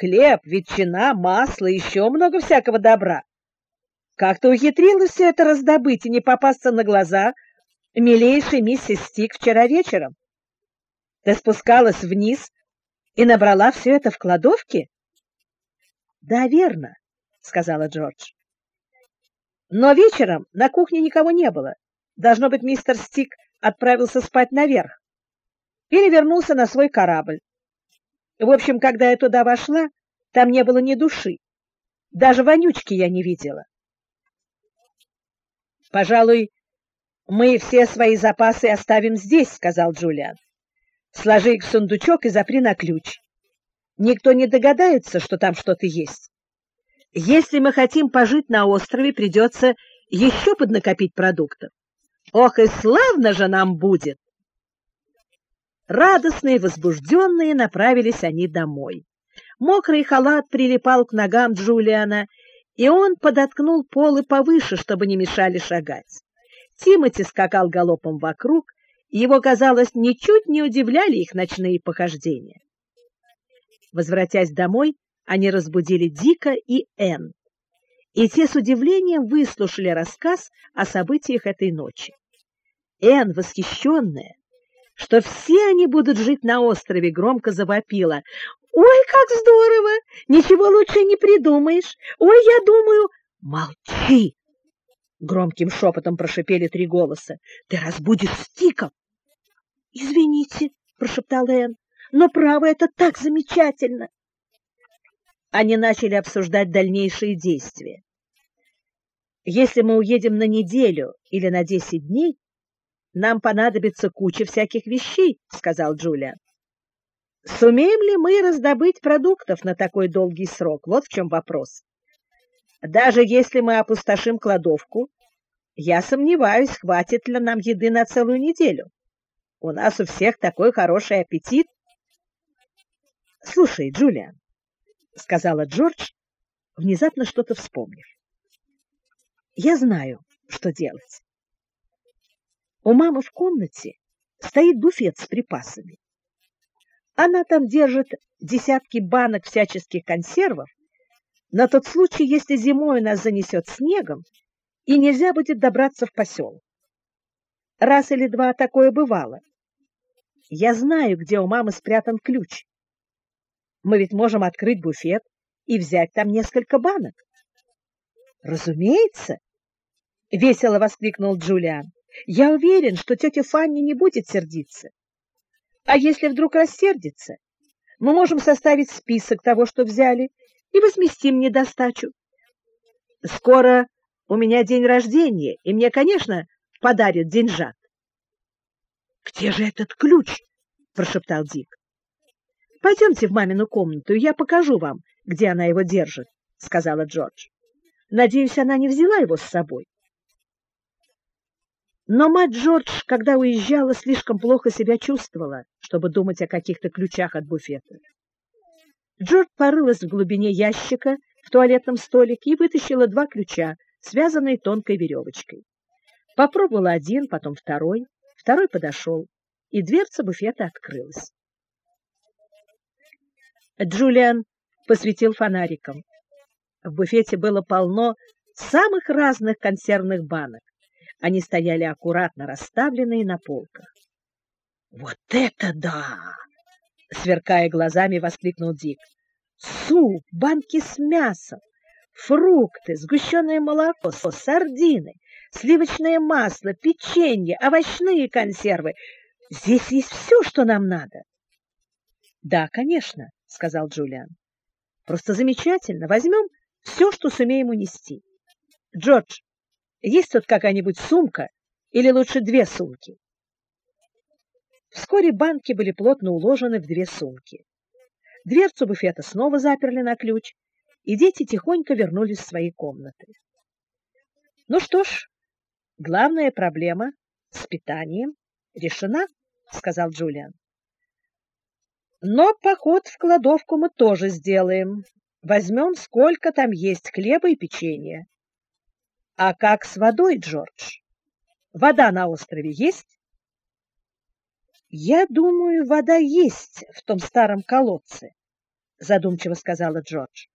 хлеб, ветчина, масло, еще много всякого добра. Как ты ухитрилась все это раздобыть и не попасться на глаза милейшей миссис Стик вчера вечером? Ты спускалась вниз и набрала все это в кладовке? — Да, верно, — сказала Джордж. Но вечером на кухне никого не было. Должно быть, мистер Стик отправился спать наверх или вернулся на свой корабль. В общем, когда я туда вошла, там не было ни души. Даже вонючки я не видела. Пожалуй, мы все свои запасы оставим здесь, сказал Джулиан. Сложи их в сундучок и запри на ключ. Никто не догадается, что там что-то есть. Если мы хотим пожить на острове, придется еще поднакопить продуктов. Ох, и славно же нам будет! Радостные, возбужденные направились они домой. Мокрый халат прилипал к ногам Джулиана, и он подоткнул полы повыше, чтобы не мешали шагать. Тимоти скакал галопом вокруг, и его, казалось, ничуть не удивляли их ночные похождения. Возвратясь домой, они разбудили Дика и Энн, и те с удивлением выслушали рассказ о событиях этой ночи. Энн, восхищенная, что все они будут жить на острове, громко завопила. «Ой, как здорово! Ничего лучше не придумаешь! Ой, я думаю...» «Молчи!» — громким шепотом прошипели три голоса. «Ты разбудишь Стиков!» «Извините!» — прошептал Энн. «Но право, это так замечательно!» Они начали обсуждать дальнейшие действия. «Если мы уедем на неделю или на десять дней, нам понадобится куча всяких вещей», — сказал Джулиан. Сумеем ли мы раздобыть продуктов на такой долгий срок? Вот в чем вопрос. Даже если мы опустошим кладовку, я сомневаюсь, хватит ли нам еды на целую неделю. У нас у всех такой хороший аппетит. Слушай, Джулиан, сказала Джордж, внезапно что-то вспомнив. Я знаю, что делать. У мамы в комнате стоит буфет с припасами. Она там держит десятки банок всяческих консервов на тот случай, если зимой нас занесет снегом и нельзя будет добраться в поселок. Раз или два такое бывало. Я знаю, где у мамы спрятан ключ. Мы ведь можем открыть буфет и взять там несколько банок. Разумеется, весело воскликнул Джулиан. Я уверен, что тетя Фанни не будет сердиться. А если вдруг рассердится, мы можем составить список того, что взяли, и возместим недостачу. Скоро у меня день рождения, и мне, конечно, подарят деньжат. — Где же этот ключ? — прошептал Дик. — Пойдемте в мамину комнату, я покажу вам, где она его держит, — сказала Джордж. — Надеюсь, она не взяла его с собой. Но мать Джордж, когда уезжала, слишком плохо себя чувствовала, чтобы думать о каких-то ключах от буфета. Джордж порылась в глубине ящика в туалетном столике и вытащила два ключа, связанные тонкой веревочкой. Попробовала один, потом второй, второй подошел, и дверца буфета открылась. Джулиан посветил фонариком. В буфете было полно самых разных консервных банок. Они стояли аккуратно расставленные на полках. «Вот это да!» — сверкая глазами, воскликнул Дик. «Суп, банки с мясом, фрукты, сгущенное молоко, сардины, сливочное масло, печенье, овощные консервы. Здесь есть все, что нам надо». «Да, конечно», — сказал Джулиан. «Просто замечательно. Возьмем все, что сумеем унести. Джордж, есть тут какая-нибудь сумка или лучше две сумки? Вскоре банки были плотно уложены в две сумки. Дверцу буфета снова заперли на ключ, и дети тихонько вернулись в свои комнаты. Ну что ж, главная проблема с питанием решена, сказал Джулиан. Но поход в кладовку мы тоже сделаем. Возьмем, сколько там есть хлеба и печенья. А как с водой, Джордж? Вода на острове есть? Я думаю, вода есть в том старом колодце, задумчиво сказала Джордж.